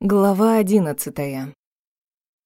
Глава одиннадцатая.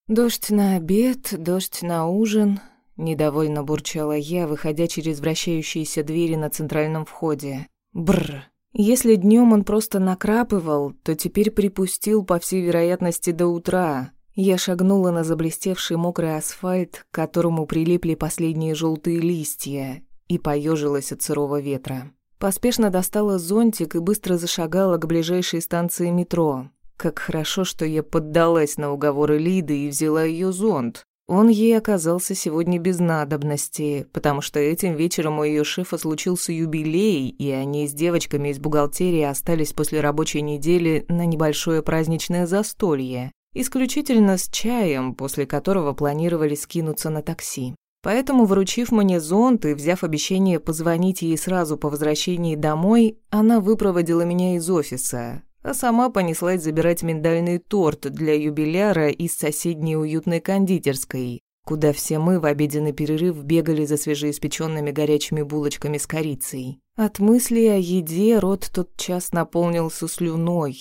Дождь на обед, дождь на ужин. Недовольно бурчала я, выходя через вращающиеся двери на центральном входе. Бр. Если днем он просто накрапывал, то теперь припустил, по всей вероятности, до утра. Я шагнула на заблестевший мокрый асфальт, к которому прилипли последние желтые листья, и поежилась от сырого ветра. Поспешно достала зонтик и быстро зашагала к ближайшей станции метро. Как хорошо, что я поддалась на уговоры Лиды и взяла ее зонт. Он ей оказался сегодня без надобности, потому что этим вечером у ее шефа случился юбилей, и они с девочками из бухгалтерии остались после рабочей недели на небольшое праздничное застолье, исключительно с чаем, после которого планировали скинуться на такси. Поэтому, вручив мне зонт и взяв обещание позвонить ей сразу по возвращении домой, она выпроводила меня из офиса, а сама понеслась забирать миндальный торт для юбиляра из соседней уютной кондитерской, куда все мы в обеденный перерыв бегали за свежеиспеченными горячими булочками с корицей. От мысли о еде рот тот час наполнился слюной.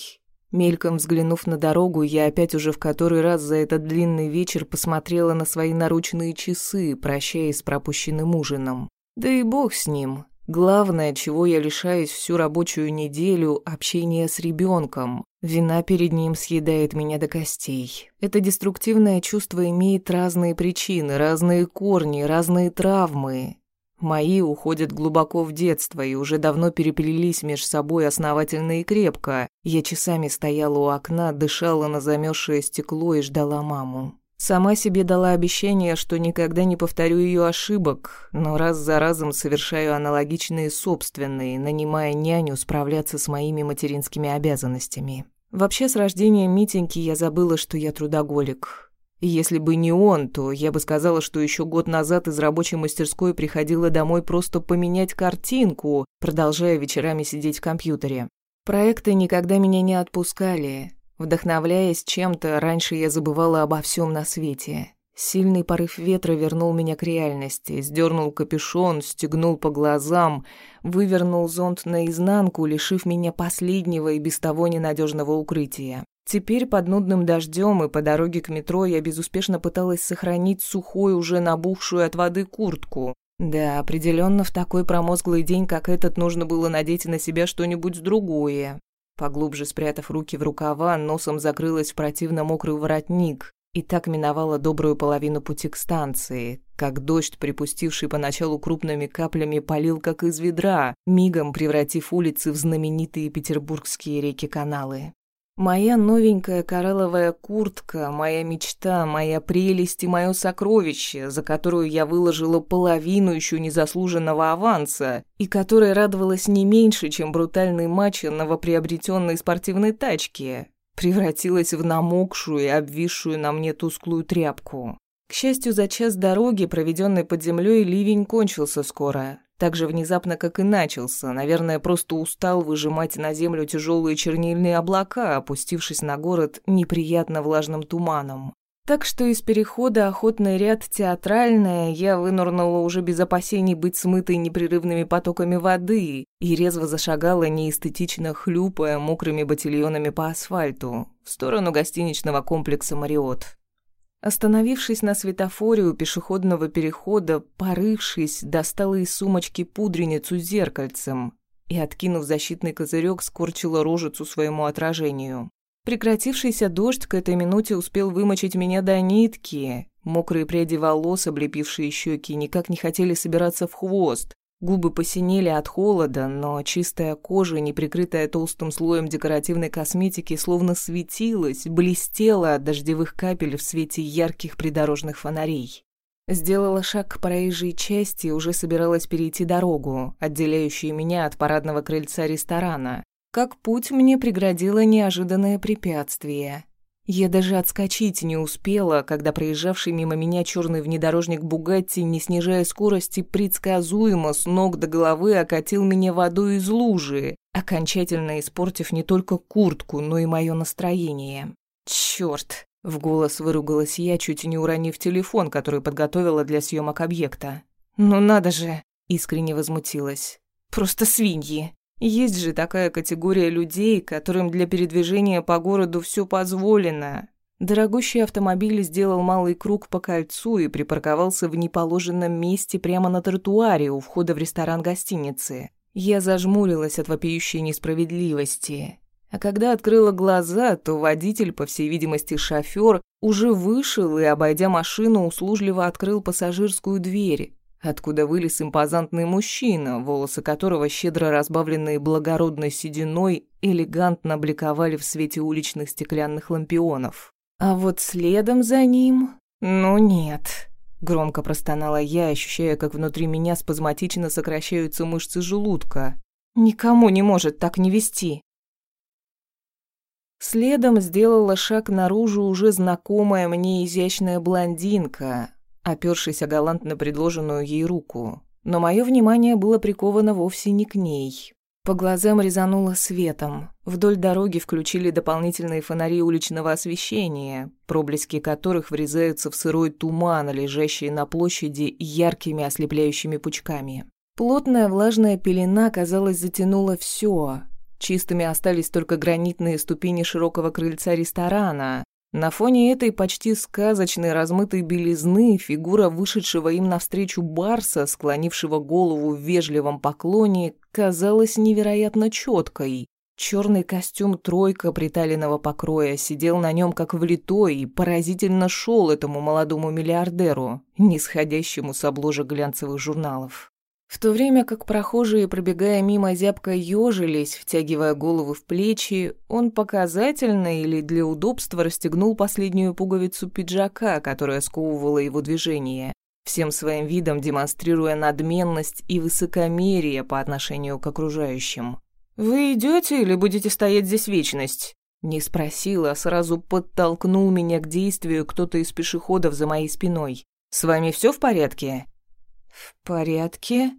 Мельком взглянув на дорогу, я опять уже в который раз за этот длинный вечер посмотрела на свои наручные часы, прощаясь с пропущенным ужином. Да и бог с ним. Главное, чего я лишаюсь всю рабочую неделю – общения с ребенком. Вина перед ним съедает меня до костей. Это деструктивное чувство имеет разные причины, разные корни, разные травмы. Мои уходят глубоко в детство и уже давно переплелись между собой основательно и крепко. Я часами стояла у окна, дышала на замёрзшее стекло и ждала маму. Сама себе дала обещание, что никогда не повторю ее ошибок, но раз за разом совершаю аналогичные собственные, нанимая няню справляться с моими материнскими обязанностями. Вообще, с рождением Митеньки я забыла, что я трудоголик. И если бы не он, то я бы сказала, что еще год назад из рабочей мастерской приходила домой просто поменять картинку, продолжая вечерами сидеть в компьютере. Проекты никогда меня не отпускали, Вдохновляясь чем-то, раньше я забывала обо всем на свете. Сильный порыв ветра вернул меня к реальности, сдернул капюшон, стегнул по глазам, вывернул зонт наизнанку, лишив меня последнего и без того ненадежного укрытия. Теперь под нудным дождем и по дороге к метро я безуспешно пыталась сохранить сухой, уже набухшую от воды куртку. Да, определенно в такой промозглый день, как этот, нужно было надеть на себя что-нибудь другое. Поглубже спрятав руки в рукава, носом закрылась в противно мокрый воротник и так миновала добрую половину пути к станции, как дождь, припустивший поначалу крупными каплями, полил как из ведра, мигом превратив улицы в знаменитые петербургские реки-каналы. Моя новенькая коралловая куртка, моя мечта, моя прелесть и мое сокровище, за которую я выложила половину еще незаслуженного аванса, и которая радовалась не меньше, чем брутальный матч новоприобретенной спортивной тачки, превратилась в намокшую и обвисшую на мне тусклую тряпку. К счастью, за час дороги, проведенной под землей, ливень кончился скоро. Так же внезапно, как и начался. Наверное, просто устал выжимать на землю тяжелые чернильные облака, опустившись на город неприятно влажным туманом. Так что из перехода охотный ряд театральное я вынырнула уже без опасений быть смытой непрерывными потоками воды и резво зашагала неэстетично хлюпая мокрыми ботильонами по асфальту в сторону гостиничного комплекса «Мариот». Остановившись на светофоре у пешеходного перехода, порывшись, достала из сумочки пудреницу с зеркальцем и, откинув защитный козырек, скорчила рожицу своему отражению. Прекратившийся дождь к этой минуте успел вымочить меня до нитки. Мокрые пряди волос, облепившие щеки, никак не хотели собираться в хвост. Губы посинели от холода, но чистая кожа, не прикрытая толстым слоем декоративной косметики, словно светилась, блестела от дождевых капель в свете ярких придорожных фонарей. Сделала шаг к проезжей части и уже собиралась перейти дорогу, отделяющую меня от парадного крыльца ресторана. Как путь мне преградило неожиданное препятствие. Я даже отскочить не успела, когда проезжавший мимо меня черный внедорожник Бугатти, не снижая скорости, предсказуемо с ног до головы окатил меня водой из лужи, окончательно испортив не только куртку, но и мое настроение. Черт! В голос выругалась я, чуть не уронив телефон, который подготовила для съемок объекта. «Ну надо же!» – искренне возмутилась. «Просто свиньи!» Есть же такая категория людей, которым для передвижения по городу все позволено. Дорогущий автомобиль сделал малый круг по кольцу и припарковался в неположенном месте прямо на тротуаре у входа в ресторан гостиницы. Я зажмурилась от вопиющей несправедливости. А когда открыла глаза, то водитель, по всей видимости шофёр, уже вышел и, обойдя машину, услужливо открыл пассажирскую дверь, откуда вылез импозантный мужчина, волосы которого, щедро разбавленные благородной сединой, элегантно бликовали в свете уличных стеклянных лампионов. А вот следом за ним... Ну нет. Громко простонала я, ощущая, как внутри меня спазматично сокращаются мышцы желудка. Никому не может так не вести. Следом сделала шаг наружу уже знакомая мне изящная блондинка, опёршись о галантно предложенную ей руку. Но мое внимание было приковано вовсе не к ней. По глазам резануло светом. Вдоль дороги включили дополнительные фонари уличного освещения, проблески которых врезаются в сырой туман, лежащий на площади яркими ослепляющими пучками. Плотная влажная пелена, казалось, затянула все. Чистыми остались только гранитные ступени широкого крыльца ресторана, на фоне этой почти сказочной размытой белизны фигура вышедшего им навстречу барса, склонившего голову в вежливом поклоне, казалась невероятно четкой. Черный костюм тройка приталенного покроя сидел на нем как влитой и поразительно шел этому молодому миллиардеру, нисходящему с обложек глянцевых журналов. В то время как прохожие, пробегая мимо зябко ёжились, втягивая головы в плечи, он показательно или для удобства расстегнул последнюю пуговицу пиджака, которая сковывала его движение, всем своим видом демонстрируя надменность и высокомерие по отношению к окружающим. «Вы идете или будете стоять здесь вечность?» Не спросил, а сразу подтолкнул меня к действию кто-то из пешеходов за моей спиной. «С вами все в порядке?» «В порядке?»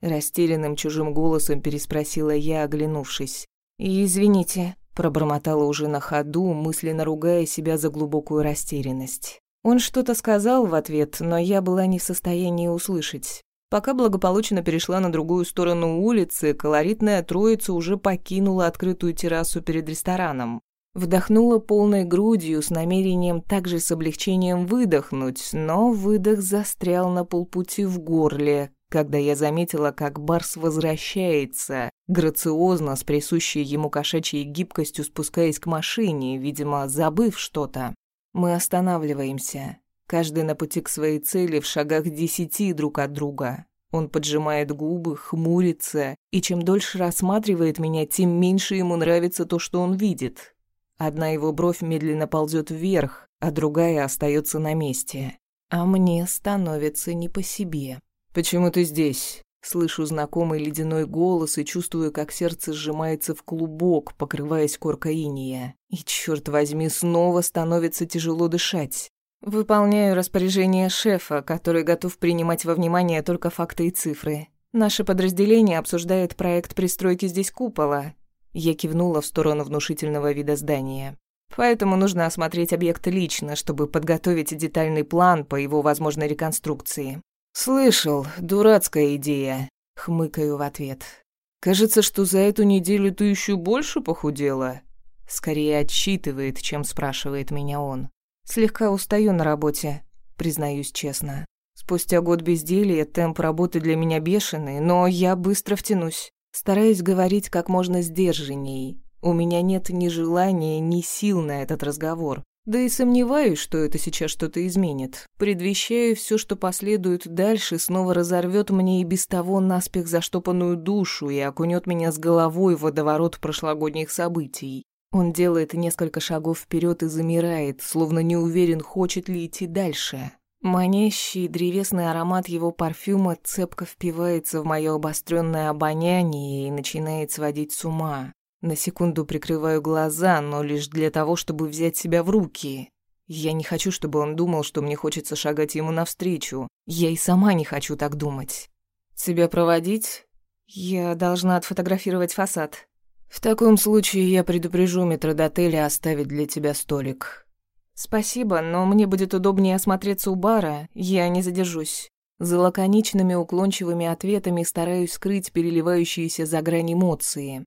Растерянным чужим голосом переспросила я, оглянувшись. «Извините», — пробормотала уже на ходу, мысленно ругая себя за глубокую растерянность. Он что-то сказал в ответ, но я была не в состоянии услышать. Пока благополучно перешла на другую сторону улицы, колоритная троица уже покинула открытую террасу перед рестораном. Вдохнула полной грудью с намерением также с облегчением выдохнуть, но выдох застрял на полпути в горле, когда я заметила, как Барс возвращается, грациозно, с присущей ему кошачьей гибкостью спускаясь к машине, видимо, забыв что-то. Мы останавливаемся, каждый на пути к своей цели в шагах десяти друг от друга. Он поджимает губы, хмурится, и чем дольше рассматривает меня, тем меньше ему нравится то, что он видит. Одна его бровь медленно ползет вверх, а другая остается на месте. А мне становится не по себе. «Почему ты здесь?» Слышу знакомый ледяной голос и чувствую, как сердце сжимается в клубок, покрываясь коркой иния. И, черт возьми, снова становится тяжело дышать. Выполняю распоряжение шефа, который готов принимать во внимание только факты и цифры. Наше подразделение обсуждает проект пристройки здесь купола. Я кивнула в сторону внушительного вида здания. Поэтому нужно осмотреть объект лично, чтобы подготовить детальный план по его возможной реконструкции. «Слышал, дурацкая идея», — хмыкаю в ответ. «Кажется, что за эту неделю ты еще больше похудела». Скорее отчитывает, чем спрашивает меня он. «Слегка устаю на работе», — признаюсь честно. Спустя год безделья темп работы для меня бешеный, но я быстро втянусь. Стараюсь говорить как можно сдержанней. У меня нет ни желания, ни сил на этот разговор. Да и сомневаюсь, что это сейчас что-то изменит. Предвещаю, все, что последует дальше, снова разорвет мне и без того наспех заштопанную душу и окунет меня с головой в водоворот прошлогодних событий. Он делает несколько шагов вперед и замирает, словно не уверен, хочет ли идти дальше. Манящий древесный аромат его парфюма цепко впивается в мое обостренное обоняние и начинает сводить с ума. На секунду прикрываю глаза, но лишь для того, чтобы взять себя в руки. Я не хочу, чтобы он думал, что мне хочется шагать ему навстречу. Я и сама не хочу так думать. Тебя проводить? Я должна отфотографировать фасад. В таком случае я предупрежу метродотеля оставить для тебя столик. Спасибо, но мне будет удобнее осмотреться у бара, я не задержусь. За лаконичными уклончивыми ответами стараюсь скрыть переливающиеся за грань эмоции.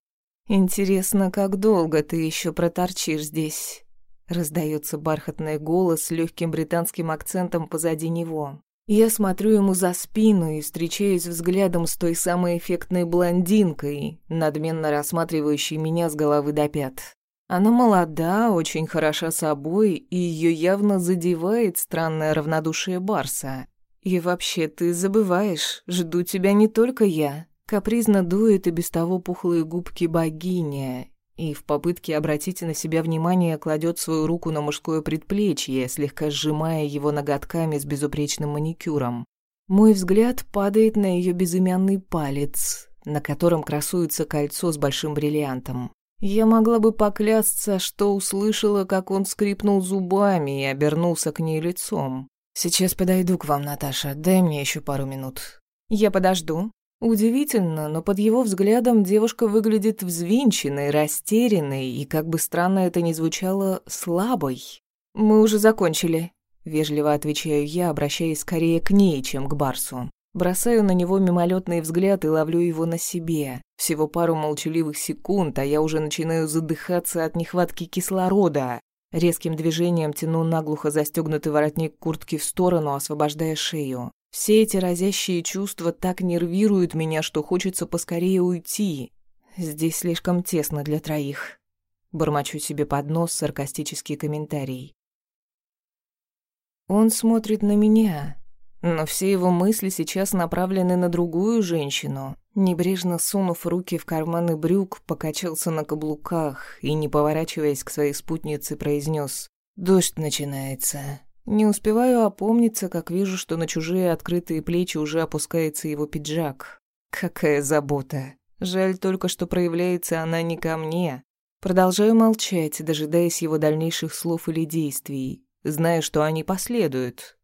«Интересно, как долго ты еще проторчишь здесь?» Раздается бархатный голос с легким британским акцентом позади него. Я смотрю ему за спину и встречаюсь взглядом с той самой эффектной блондинкой, надменно рассматривающей меня с головы до пят. Она молода, очень хороша собой, и ее явно задевает странное равнодушие Барса. И вообще, ты забываешь, жду тебя не только я. Капризно дует и без того пухлые губки богиня, и в попытке обратить на себя внимание кладет свою руку на мужское предплечье, слегка сжимая его ноготками с безупречным маникюром. Мой взгляд падает на ее безымянный палец, на котором красуется кольцо с большим бриллиантом. Я могла бы поклясться, что услышала, как он скрипнул зубами и обернулся к ней лицом. «Сейчас подойду к вам, Наташа, дай мне еще пару минут». «Я подожду». Удивительно, но под его взглядом девушка выглядит взвинченной, растерянной и, как бы странно это ни звучало, слабой. «Мы уже закончили», — вежливо отвечаю я, обращаясь скорее к ней, чем к Барсу. Бросаю на него мимолетный взгляд и ловлю его на себе. Всего пару молчаливых секунд, а я уже начинаю задыхаться от нехватки кислорода. Резким движением тяну наглухо застегнутый воротник куртки в сторону, освобождая шею. Все эти разящие чувства так нервируют меня, что хочется поскорее уйти. Здесь слишком тесно для троих. Бормочу себе под нос саркастический комментарий. Он смотрит на меня, но все его мысли сейчас направлены на другую женщину. Небрежно сунув руки в карманы брюк, покачался на каблуках и, не поворачиваясь к своей спутнице, произнес «Дождь начинается». Не успеваю опомниться, как вижу, что на чужие открытые плечи уже опускается его пиджак. Какая забота. Жаль только, что проявляется она не ко мне. Продолжаю молчать, дожидаясь его дальнейших слов или действий, зная, что они последуют,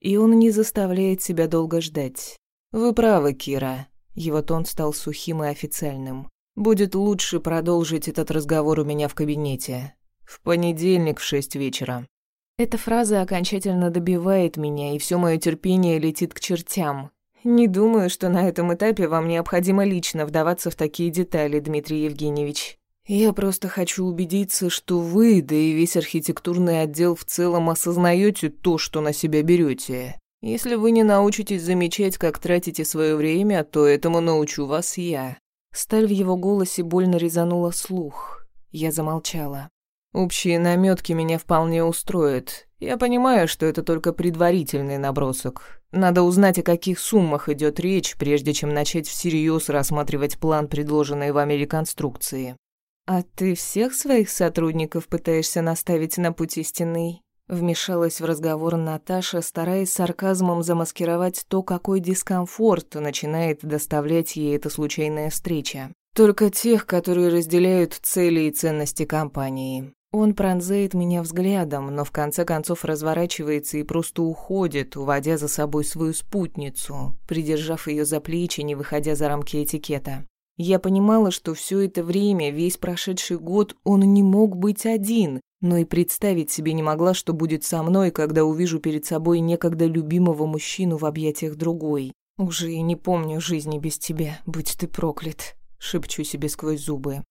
и он не заставляет себя долго ждать. «Вы правы, Кира». Его тон стал сухим и официальным. «Будет лучше продолжить этот разговор у меня в кабинете. В понедельник в шесть вечера». Эта фраза окончательно добивает меня, и все мое терпение летит к чертям. Не думаю, что на этом этапе вам необходимо лично вдаваться в такие детали, Дмитрий Евгеньевич. Я просто хочу убедиться, что вы, да и весь архитектурный отдел в целом осознаете то, что на себя берете. Если вы не научитесь замечать, как тратите свое время, то этому научу вас я». Сталь в его голосе больно резанула слух. Я замолчала. Общие наметки меня вполне устроят. Я понимаю, что это только предварительный набросок. Надо узнать, о каких суммах идет речь, прежде чем начать всерьез рассматривать план предложенной вами реконструкции. «А ты всех своих сотрудников пытаешься наставить на путь истинный?» Вмешалась в разговор Наташа, стараясь сарказмом замаскировать то, какой дискомфорт начинает доставлять ей эта случайная встреча. «Только тех, которые разделяют цели и ценности компании». Он пронзает меня взглядом, но в конце концов разворачивается и просто уходит, уводя за собой свою спутницу, придержав ее за плечи, не выходя за рамки этикета. Я понимала, что все это время, весь прошедший год, он не мог быть один, но и представить себе не могла, что будет со мной, когда увижу перед собой некогда любимого мужчину в объятиях другой. «Уже и не помню жизни без тебя, будь ты проклят», — шепчу себе сквозь зубы.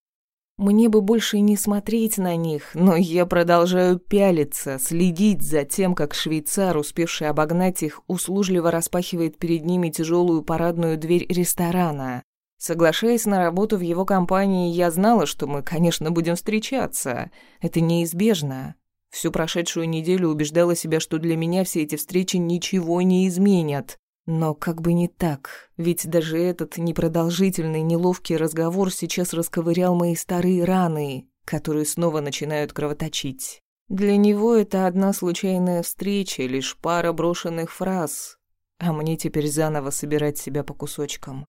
Мне бы больше не смотреть на них, но я продолжаю пялиться, следить за тем, как швейцар, успевший обогнать их, услужливо распахивает перед ними тяжелую парадную дверь ресторана. Соглашаясь на работу в его компании, я знала, что мы, конечно, будем встречаться. Это неизбежно. Всю прошедшую неделю убеждала себя, что для меня все эти встречи ничего не изменят. Но как бы не так, ведь даже этот непродолжительный, неловкий разговор сейчас расковырял мои старые раны, которые снова начинают кровоточить. Для него это одна случайная встреча, лишь пара брошенных фраз, а мне теперь заново собирать себя по кусочкам.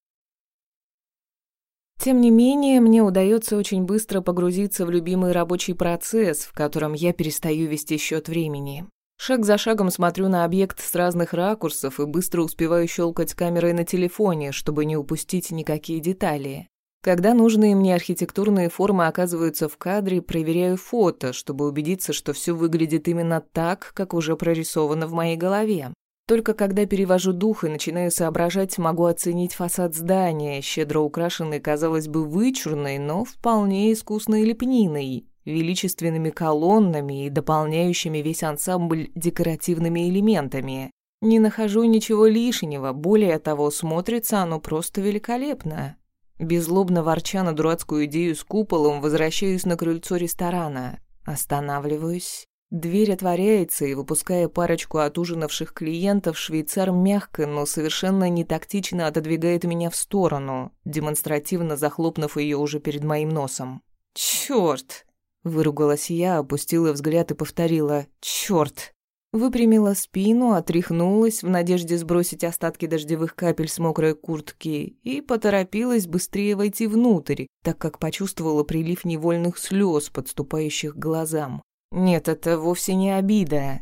Тем не менее, мне удается очень быстро погрузиться в любимый рабочий процесс, в котором я перестаю вести счет времени. Шаг за шагом смотрю на объект с разных ракурсов и быстро успеваю щелкать камерой на телефоне, чтобы не упустить никакие детали. Когда нужные мне архитектурные формы оказываются в кадре, проверяю фото, чтобы убедиться, что все выглядит именно так, как уже прорисовано в моей голове. Только когда перевожу дух и начинаю соображать, могу оценить фасад здания, щедро украшенный, казалось бы, вычурной, но вполне искусной лепниной, величественными колоннами и дополняющими весь ансамбль декоративными элементами. Не нахожу ничего лишнего, более того, смотрится оно просто великолепно. Безлобно ворча на дурацкую идею с куполом, возвращаюсь на крыльцо ресторана. Останавливаюсь. Дверь отворяется, и, выпуская парочку отужинавших клиентов, швейцар мягко, но совершенно не тактично отодвигает меня в сторону, демонстративно захлопнув ее уже перед моим носом. «Чёрт!» — выругалась я, опустила взгляд и повторила «Чёрт!» Выпрямила спину, отряхнулась в надежде сбросить остатки дождевых капель с мокрой куртки и поторопилась быстрее войти внутрь, так как почувствовала прилив невольных слез, подступающих к глазам. Нет, это вовсе не обида.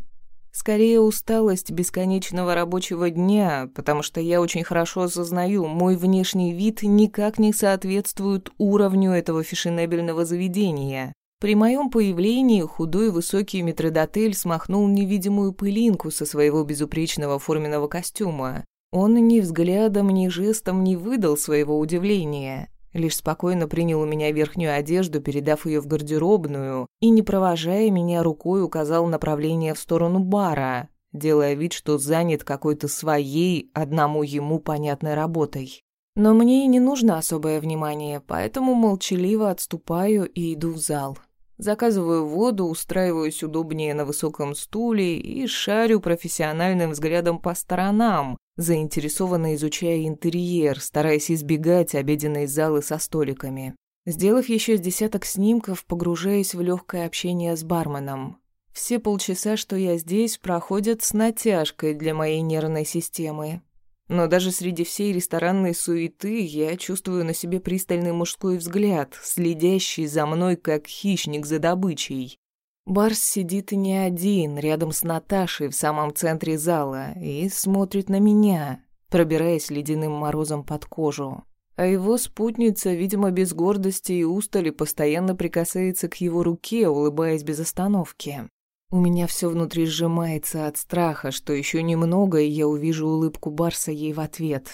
Скорее усталость бесконечного рабочего дня, потому что я очень хорошо осознаю, мой внешний вид никак не соответствует уровню этого фешенебельного заведения. При моем появлении худой высокий метродотель смахнул невидимую пылинку со своего безупречного форменного костюма. Он ни взглядом, ни жестом не выдал своего удивления. Лишь спокойно принял у меня верхнюю одежду, передав ее в гардеробную, и, не провожая меня рукой, указал направление в сторону бара, делая вид, что занят какой-то своей, одному ему понятной работой. Но мне и не нужно особое внимание, поэтому молчаливо отступаю и иду в зал. Заказываю воду, устраиваюсь удобнее на высоком стуле и шарю профессиональным взглядом по сторонам, заинтересованно изучая интерьер, стараясь избегать обеденной залы со столиками. Сделав еще десяток снимков, погружаюсь в легкое общение с барменом. Все полчаса, что я здесь, проходят с натяжкой для моей нервной системы. Но даже среди всей ресторанной суеты я чувствую на себе пристальный мужской взгляд, следящий за мной, как хищник за добычей. Барс сидит не один, рядом с Наташей в самом центре зала, и смотрит на меня, пробираясь ледяным морозом под кожу. А его спутница, видимо, без гордости и устали, постоянно прикасается к его руке, улыбаясь без остановки. У меня все внутри сжимается от страха, что еще немного, и я увижу улыбку Барса ей в ответ.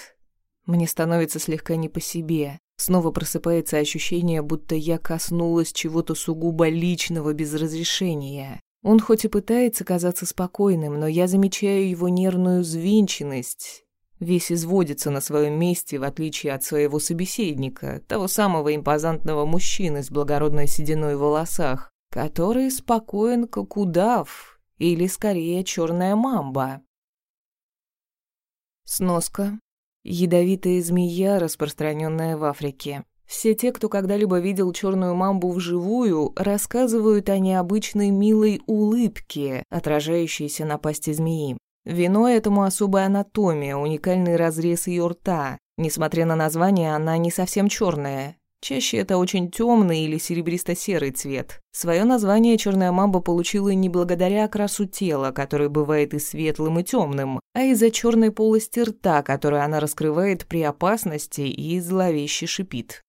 Мне становится слегка не по себе. Снова просыпается ощущение, будто я коснулась чего-то сугубо личного без разрешения. Он хоть и пытается казаться спокойным, но я замечаю его нервную взвинченность. Весь изводится на своем месте, в отличие от своего собеседника, того самого импозантного мужчины с благородной сединой в волосах который спокоен, как удав, или скорее черная мамба. Сноска. Ядовитая змея, распространенная в Африке. Все те, кто когда-либо видел черную мамбу вживую, рассказывают о необычной милой улыбке, отражающейся на пасти змеи. Вино этому особая анатомия, уникальный разрез ее рта. Несмотря на название, она не совсем черная. Чаще это очень темный или серебристо-серый цвет. Свое название черная мамба получила не благодаря окрасу тела, который бывает и светлым, и темным, а из-за черной полости рта, которую она раскрывает при опасности и зловеще шипит.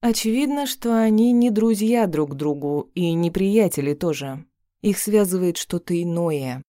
Очевидно, что они не друзья друг другу и не приятели тоже. Их связывает что-то иное.